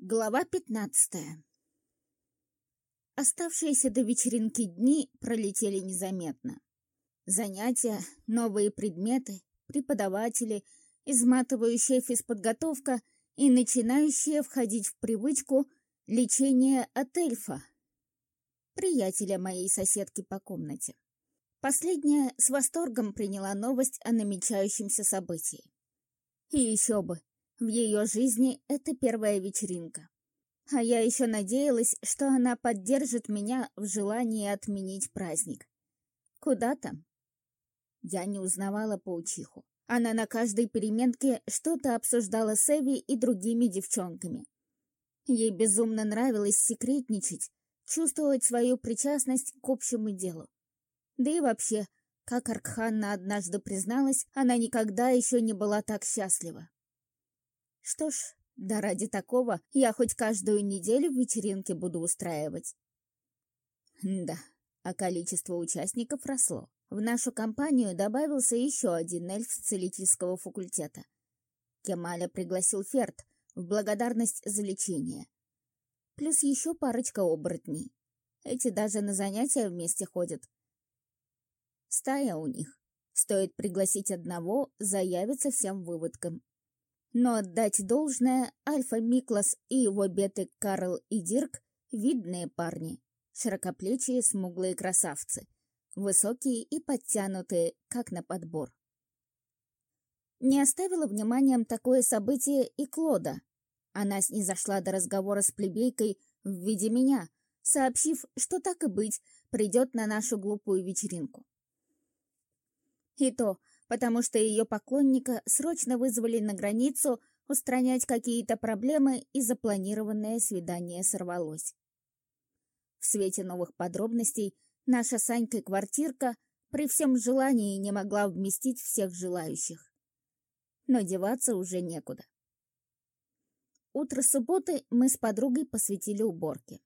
Глава пятнадцатая Оставшиеся до вечеринки дни пролетели незаметно. Занятия, новые предметы, преподаватели, изматывающая физподготовка и начинающая входить в привычку лечение от эльфа, приятеля моей соседки по комнате. Последняя с восторгом приняла новость о намечающемся событии. И еще бы, в ее жизни это первая вечеринка. А я еще надеялась, что она поддержит меня в желании отменить праздник. Куда там? Я не узнавала паучиху. Она на каждой переменке что-то обсуждала с Эви и другими девчонками. Ей безумно нравилось секретничать, чувствовать свою причастность к общему делу. Да и вообще, как Аркханна однажды призналась, она никогда еще не была так счастлива. Что ж, да ради такого я хоть каждую неделю вечеринки буду устраивать. Да, а количество участников росло. В нашу компанию добавился еще один эльф с целительского факультета. Кемаля пригласил Ферд в благодарность за лечение. Плюс еще парочка оборотней. Эти даже на занятия вместе ходят. Стая у них. Стоит пригласить одного, заявится всем выводком. Но отдать должное, Альфа Миклас и его беты Карл и Дирк — видные парни. Широкоплечие, смуглые красавцы. Высокие и подтянутые, как на подбор. Не оставила вниманием такое событие и Клода. Она снизошла до разговора с плебейкой в виде меня, сообщив, что так и быть, придет на нашу глупую вечеринку. И то, потому что ее поклонника срочно вызвали на границу устранять какие-то проблемы, и запланированное свидание сорвалось. В свете новых подробностей наша Санька-квартирка при всем желании не могла вместить всех желающих. Но деваться уже некуда. Утро субботы мы с подругой посвятили уборке.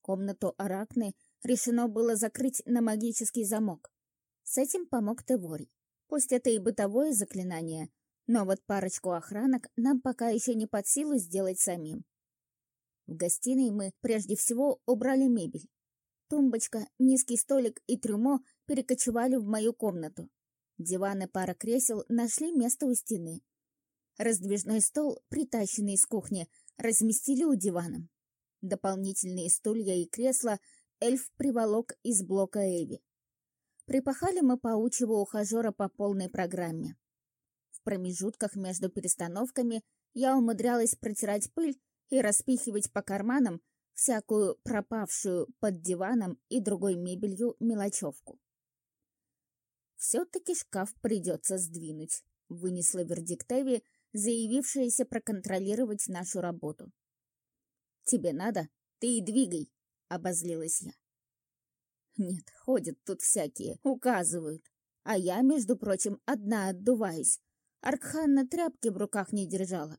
Комнату Аракны решено было закрыть на магический замок. С этим помог Теворий. Пусть это и бытовое заклинание, но вот парочку охранок нам пока еще не под силу сделать самим. В гостиной мы прежде всего убрали мебель. Тумбочка, низкий столик и трюмо перекочевали в мою комнату. Диван и пара кресел нашли место у стены. Раздвижной стол, притащенный из кухни, разместили у дивана. Дополнительные стулья и кресла эльф приволок из блока Эви. Припахали мы паучьего ухажера по полной программе. В промежутках между перестановками я умудрялась протирать пыль и распихивать по карманам всякую пропавшую под диваном и другой мебелью мелочевку. «Все-таки шкаф придется сдвинуть», — вынесла вердикт Эви, заявившаяся проконтролировать нашу работу. «Тебе надо? Ты и двигай», — обозлилась я. Нет, ходят тут всякие, указывают. А я, между прочим, одна отдуваюсь. Аркханна тряпки в руках не держала.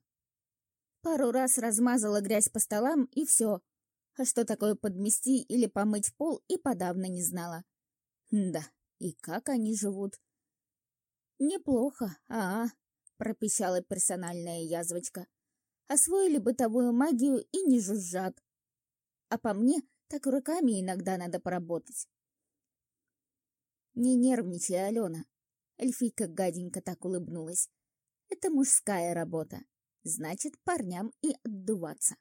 Пару раз размазала грязь по столам, и все. А что такое подмести или помыть пол, и подавно не знала. Да, и как они живут? Неплохо, а, -а пропищала персональная язвочка. Освоили бытовую магию и не жужжат. А по мне, так руками иногда надо поработать. Не нервничай, Алена. Эльфийка гаденько так улыбнулась. Это мужская работа. Значит, парням и отдуваться.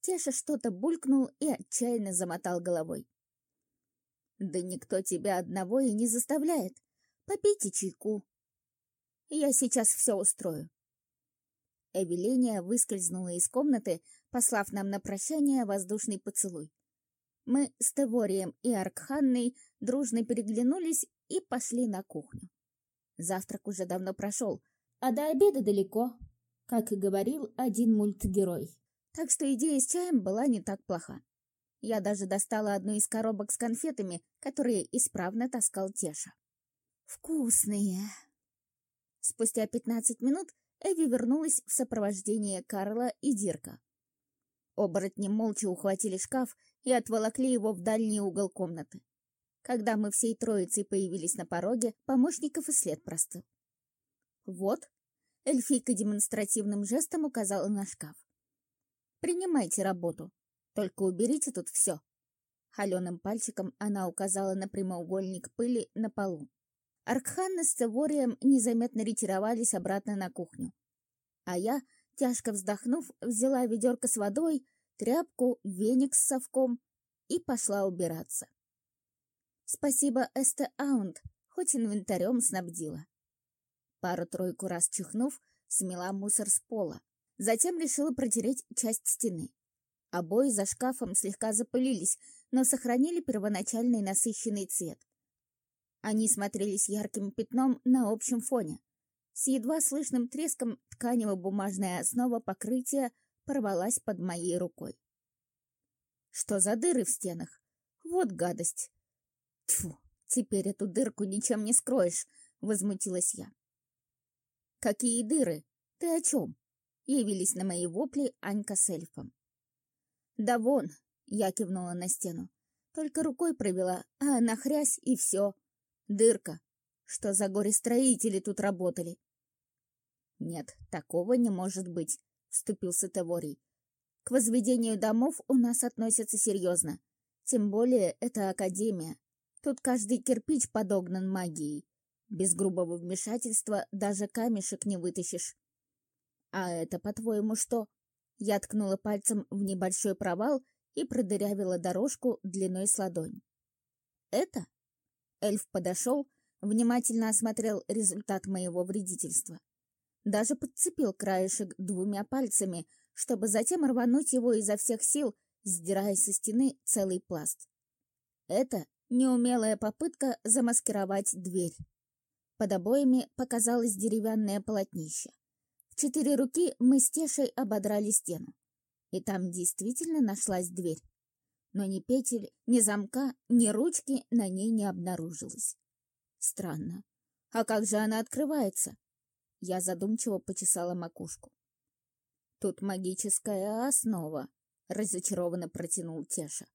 Теша что-то булькнул и отчаянно замотал головой. «Да никто тебя одного и не заставляет. Попейте чайку. Я сейчас все устрою». Эвеления выскользнула из комнаты, послав нам на прощание воздушный поцелуй. Мы с Теворием и Аркханной дружно переглянулись и пошли на кухню. Завтрак уже давно прошел, а до обеда далеко, как и говорил один мультгерой. Так что идея с чаем была не так плоха. Я даже достала одну из коробок с конфетами, которые исправно таскал Теша. «Вкусные!» Спустя пятнадцать минут Эви вернулась в сопровождении Карла и Дирка. Оборотни молча ухватили шкаф и отволокли его в дальний угол комнаты. Когда мы всей троицей появились на пороге, помощников и след простыл. «Вот», — эльфийка демонстративным жестом указала на шкаф. принимайте работу. Только уберите тут все. Холеным пальчиком она указала на прямоугольник пыли на полу. Аркханна с Цеворием незаметно ретировались обратно на кухню. А я, тяжко вздохнув, взяла ведерко с водой, тряпку, веник с совком и пошла убираться. Спасибо Эсте Аунд, хоть инвентарем снабдила. Пару-тройку раз чихнув, смела мусор с пола. Затем решила протереть часть стены. Обои за шкафом слегка запылились, но сохранили первоначальный насыщенный цвет. Они смотрелись ярким пятном на общем фоне. С едва слышным треском тканево-бумажная основа покрытия порвалась под моей рукой. Что за дыры в стенах? Вот гадость. Тьфу, теперь эту дырку ничем не скроешь, возмутилась я. Какие дыры? Ты о чем? Явились на мои вопли Анька с эльфом. Да вон, я кивнула на стену. Только рукой провела, а она хрясь и все. Дырка. Что за горе-строители тут работали? Нет, такого не может быть, вступился Теворий. К возведению домов у нас относятся серьезно. Тем более это академия. Тут каждый кирпич подогнан магией. Без грубого вмешательства даже камешек не вытащишь. А это, по-твоему, что? Я ткнула пальцем в небольшой провал и продырявила дорожку длиной с ладонь. Это? Эльф подошел, внимательно осмотрел результат моего вредительства. Даже подцепил краешек двумя пальцами, чтобы затем рвануть его изо всех сил, сдирая со стены целый пласт. Это неумелая попытка замаскировать дверь. Под обоями показалось деревянное полотнище. В четыре руки мы с Тешей ободрали стену. И там действительно нашлась дверь. Но ни петель, ни замка, ни ручки на ней не обнаружилось. Странно. А как же она открывается? Я задумчиво почесала макушку. Тут магическая основа, разочарованно протянул Теша.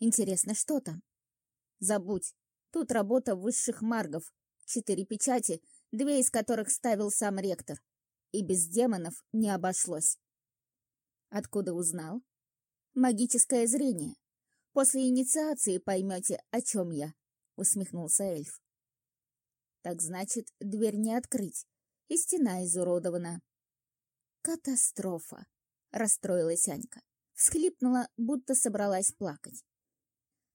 Интересно, что там? Забудь. Тут работа высших маргов. Четыре печати, две из которых ставил сам ректор. И без демонов не обошлось. Откуда узнал? Магическое зрение. После инициации поймете, о чем я, усмехнулся эльф. Так значит, дверь не открыть, и стена изуродована. «Катастрофа!» — расстроилась Анька. Всхлипнула, будто собралась плакать.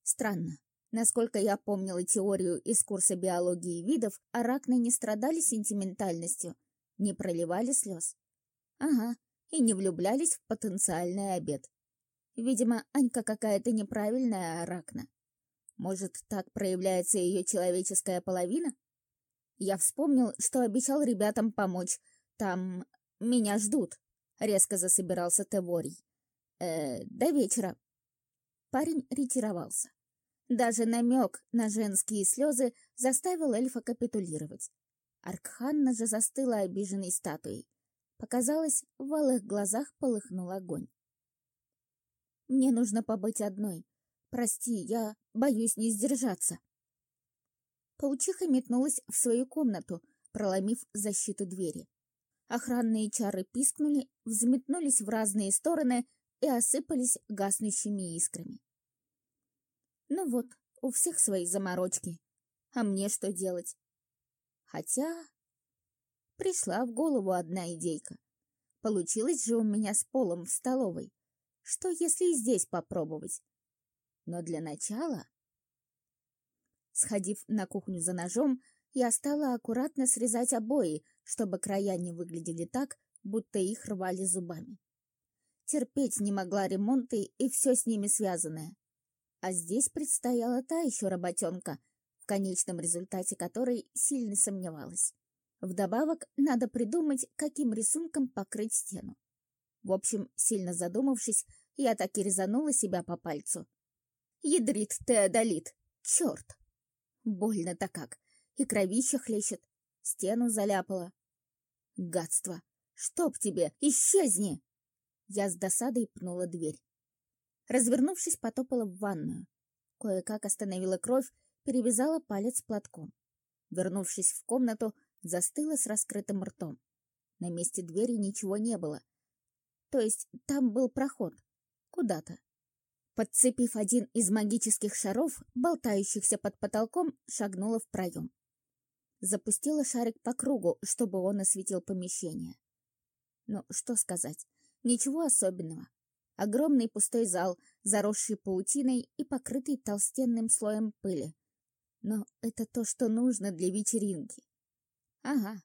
Странно. Насколько я помнила теорию из курса биологии видов, аракны не страдали сентиментальностью, не проливали слез. Ага, и не влюблялись в потенциальный обед. Видимо, Анька какая-то неправильная аракна. Может, так проявляется ее человеческая половина? Я вспомнил, что обещал ребятам помочь. Там меня ждут. Резко засобирался Теворий. Э, до вечера. Парень ретировался. Даже намек на женские слезы заставил эльфа капитулировать. Аркханна же застыла обиженной статуей. Показалось, в алых глазах полыхнул огонь. «Мне нужно побыть одной. Прости, я боюсь не сдержаться». Паучиха метнулась в свою комнату, проломив защиту двери. Охранные чары пискнули, взметнулись в разные стороны и осыпались гаснущими искрами. Ну вот, у всех свои заморочки. А мне что делать? Хотя... Пришла в голову одна идейка. Получилось же у меня с полом в столовой. Что, если и здесь попробовать? Но для начала... Сходив на кухню за ножом, я стала аккуратно срезать обои, чтобы края не выглядели так, будто их рвали зубами. Терпеть не могла ремонты и все с ними связанное. А здесь предстояла та еще работенка, в конечном результате которой сильно сомневалась. Вдобавок, надо придумать, каким рисунком покрыть стену. В общем, сильно задумавшись, я так и резанула себя по пальцу. Ядрит Теодолит! Черт! Больно-то как! И кровища хлещет, стену заляпала. Гадство! Чтоб тебе! Исчезни! Я с досадой пнула дверь. Развернувшись, потопала в ванную. Кое-как остановила кровь, перевязала палец платком. Вернувшись в комнату, застыла с раскрытым ртом. На месте двери ничего не было. То есть там был проход. Куда-то. Подцепив один из магических шаров, болтающихся под потолком, шагнула в проем. Запустила шарик по кругу, чтобы он осветил помещение. Ну, что сказать, ничего особенного. Огромный пустой зал, заросший паутиной и покрытый толстенным слоем пыли. Но это то, что нужно для вечеринки. Ага,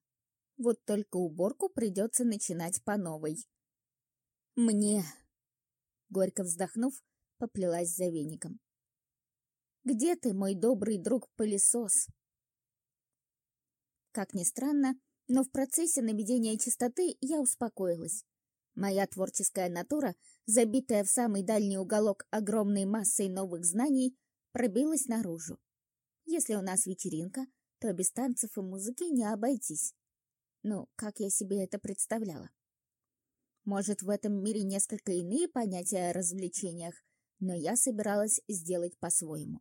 вот только уборку придется начинать по новой. Мне, горько вздохнув, поплелась за веником. «Где ты, мой добрый друг-пылесос?» Как ни странно, но в процессе наведения чистоты я успокоилась. Моя творческая натура, забитая в самый дальний уголок огромной массой новых знаний, пробилась наружу. Если у нас вечеринка, то без танцев и музыки не обойтись. Ну, как я себе это представляла? Может, в этом мире несколько иные понятия о развлечениях, но я собиралась сделать по-своему.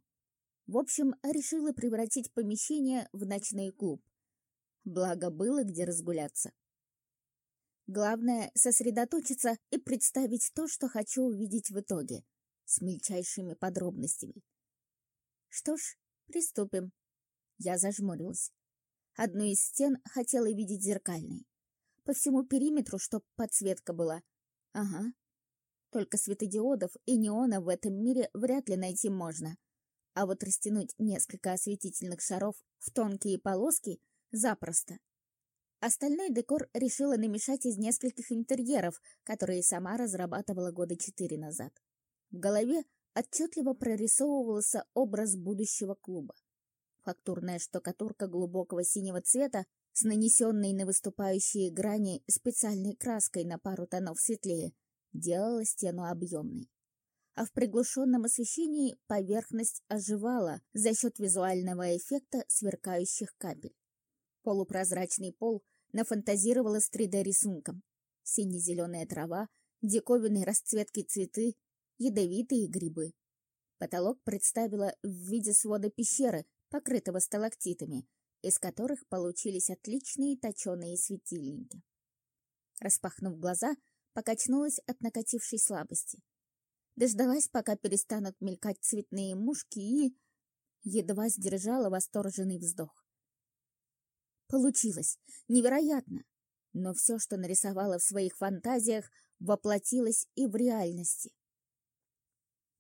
В общем, решила превратить помещение в ночной клуб. Благо было где разгуляться. Главное — сосредоточиться и представить то, что хочу увидеть в итоге, с мельчайшими подробностями. Что ж, приступим. Я зажмурилась. Одну из стен хотела видеть зеркальной. По всему периметру, чтоб подсветка была. Ага, только светодиодов и неона в этом мире вряд ли найти можно. А вот растянуть несколько осветительных шаров в тонкие полоски запросто. Остальной декор решила намешать из нескольких интерьеров, которые сама разрабатывала года четыре назад. В голове отчетливо прорисовывался образ будущего клуба. Фактурная штукатурка глубокого синего цвета с нанесенной на выступающие грани специальной краской на пару тонов светлее делала стену объемной. А в приглушенном освещении поверхность оживала за счет визуального эффекта сверкающих капель. Полупрозрачный пол нафантазировала с 3D-рисунком. Сине-зеленая трава, диковинные расцветки цветы, ядовитые грибы. Потолок представила в виде свода пещеры, покрытого сталактитами, из которых получились отличные точеные светильники. Распахнув глаза, покачнулась от накатившей слабости. Дождалась, пока перестанут мелькать цветные мушки и... Едва сдержала восторженный вздох. Получилось! Невероятно! Но все, что нарисовала в своих фантазиях, воплотилось и в реальности.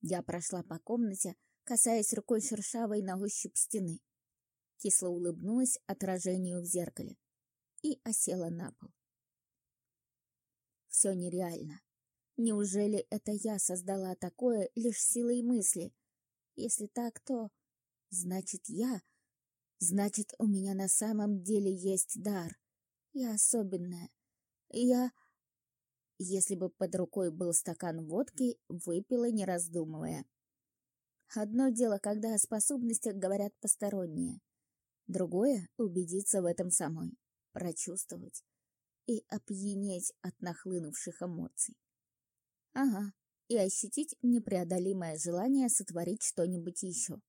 Я прошла по комнате, касаясь рукой шершавой на ощупь стены. Кисло улыбнулась отражению в зеркале и осела на пол. Все нереально. Неужели это я создала такое лишь силой мысли? Если так, то... Значит, я... Значит, у меня на самом деле есть дар. Я особенная. Я... Если бы под рукой был стакан водки, выпила, не раздумывая. Одно дело, когда о способностях говорят посторонние. Другое — убедиться в этом самой, прочувствовать и опьянеть от нахлынувших эмоций. Ага, и ощутить непреодолимое желание сотворить что-нибудь еще.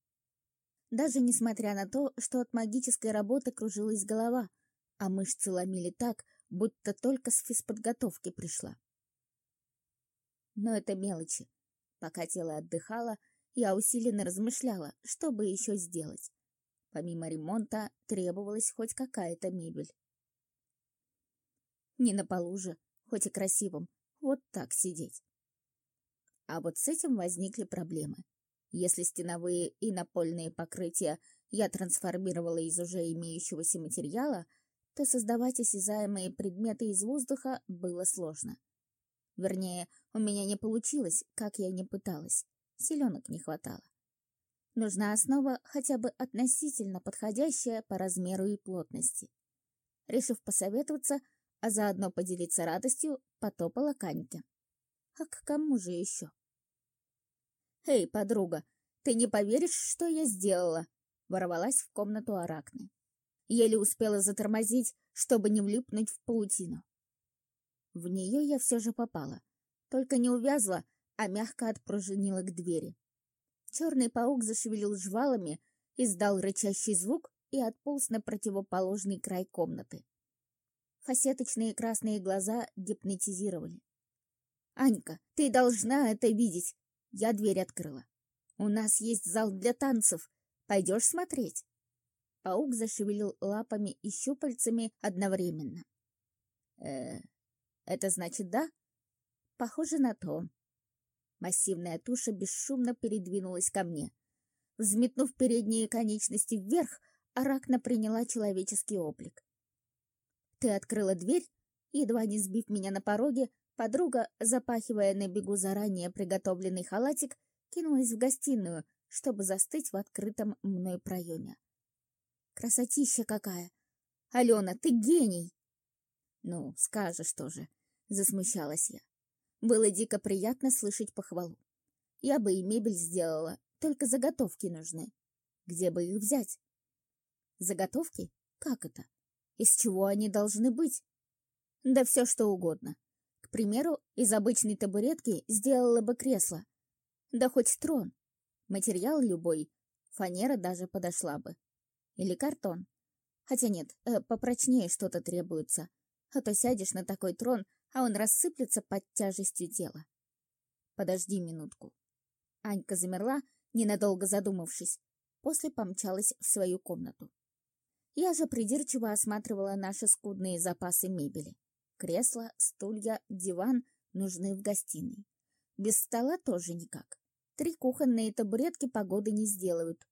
Даже несмотря на то, что от магической работы кружилась голова, а мышцы ломили так, будто только с физподготовки пришла. Но это мелочи. Пока тело отдыхало, я усиленно размышляла, что бы еще сделать. Помимо ремонта требовалась хоть какая-то мебель. Не на полу же, хоть и красивом, вот так сидеть. А вот с этим возникли проблемы. Если стеновые и напольные покрытия я трансформировала из уже имеющегося материала, то создавать осязаемые предметы из воздуха было сложно. Вернее, у меня не получилось, как я не пыталась. Селенок не хватало. Нужна основа, хотя бы относительно подходящая по размеру и плотности. Решив посоветоваться, а заодно поделиться радостью, потопала Каньке. А к кому же еще? «Эй, подруга, ты не поверишь, что я сделала?» Ворвалась в комнату Аракны. Еле успела затормозить, чтобы не влипнуть в паутину. В нее я все же попала. Только не увязла, а мягко отпружинила к двери. Черный паук зашевелил жвалами, издал рычащий звук и отполз на противоположный край комнаты. Фасеточные красные глаза гипнотизировали. Анька, ты должна это видеть. Я дверь открыла. У нас есть зал для танцев. Пойдешь смотреть? Паук зашевелил лапами и щупальцами одновременно. э это значит да? Похоже на то. Массивная туша бесшумно передвинулась ко мне. Взметнув передние конечности вверх, Аракна приняла человеческий облик. «Ты открыла дверь?» Едва не сбив меня на пороге, подруга, запахивая на бегу заранее приготовленный халатик, кинулась в гостиную, чтобы застыть в открытом мной проеме. «Красотища какая! Алена, ты гений!» «Ну, скажешь тоже», — засмущалась я. Было дико приятно слышать похвалу. Я бы и мебель сделала, только заготовки нужны. Где бы их взять? Заготовки? Как это? Из чего они должны быть? Да все что угодно. К примеру, из обычной табуретки сделала бы кресло. Да хоть трон. Материал любой. Фанера даже подошла бы. Или картон. Хотя нет, э, попрочнее что-то требуется. А то сядешь на такой трон, а он рассыплется под тяжестью тела. Подожди минутку. Анька замерла, ненадолго задумавшись, после помчалась в свою комнату. Я же придирчиво осматривала наши скудные запасы мебели. Кресла, стулья, диван нужны в гостиной. Без стола тоже никак. Три кухонные табуретки погоды не сделают.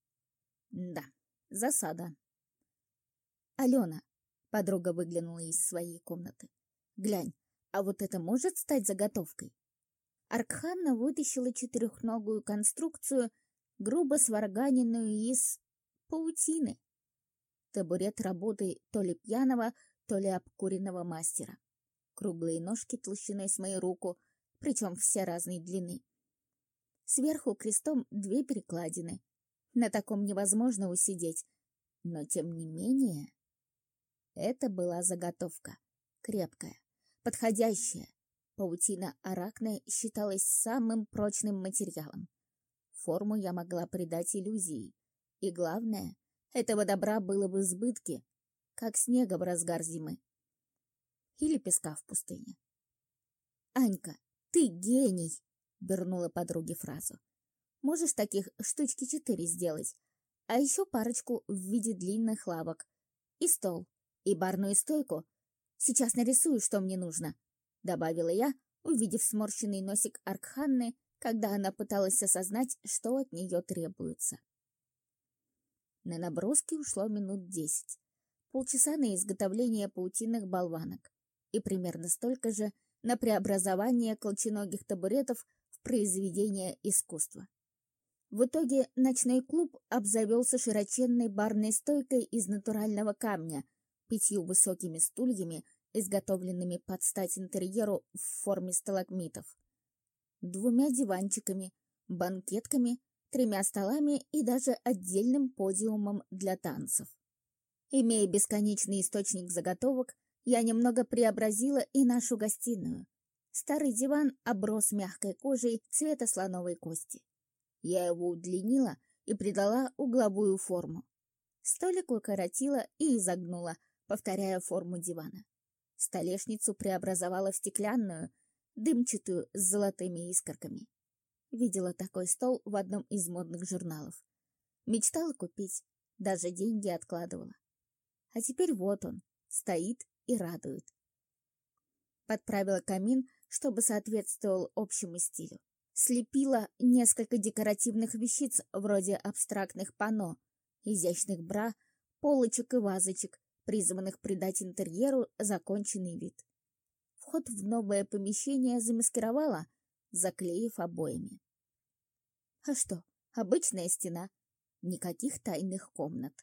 Да, засада. Алена, подруга выглянула из своей комнаты. Глянь, а вот это может стать заготовкой? Аркханна вытащила четырехногую конструкцию, грубо сварганенную из паутины. Табурет работы то ли пьяного, то ли обкуренного мастера. Круглые ножки толщиной с мою руку, причем все разной длины. Сверху крестом две перекладины. На таком невозможно усидеть. Но тем не менее... Это была заготовка. Крепкая подходящая. Паутина аракны считалась самым прочным материалом. Форму я могла придать иллюзии. И главное, этого добра было в избытке, как снега в разгар зимы. Или песка в пустыне. «Анька, ты гений!» — вернула подруге фразу. «Можешь таких штучки четыре сделать, а еще парочку в виде длинных лавок, и стол, и барную стойку, Сейчас нарисую, что мне нужно», — добавила я, увидев сморщенный носик Аркханны, когда она пыталась осознать, что от нее требуется. На наброски ушло минут десять. Полчаса на изготовление паутинных болванок и примерно столько же на преобразование колченогих табуретов в произведение искусства. В итоге ночной клуб обзавелся широченной барной стойкой из натурального камня — пятью высокими стульями, изготовленными под стать интерьеру в форме сталагмитов, двумя диванчиками, банкетками, тремя столами и даже отдельным подиумом для танцев. Имея бесконечный источник заготовок, я немного преобразила и нашу гостиную. Старый диван оброс мягкой кожей цвета слоновой кости. Я его удлинила и придала угловую форму. Столик укоротила и изогнула, повторяя форму дивана. Столешницу преобразовала в стеклянную, дымчатую с золотыми искорками. Видела такой стол в одном из модных журналов. Мечтала купить, даже деньги откладывала. А теперь вот он, стоит и радует. Подправила камин, чтобы соответствовал общему стилю. Слепила несколько декоративных вещиц вроде абстрактных панно, изящных бра, полочек и вазочек, призванных придать интерьеру законченный вид. Вход в новое помещение замаскировала, заклеив обоями. А что, обычная стена, никаких тайных комнат.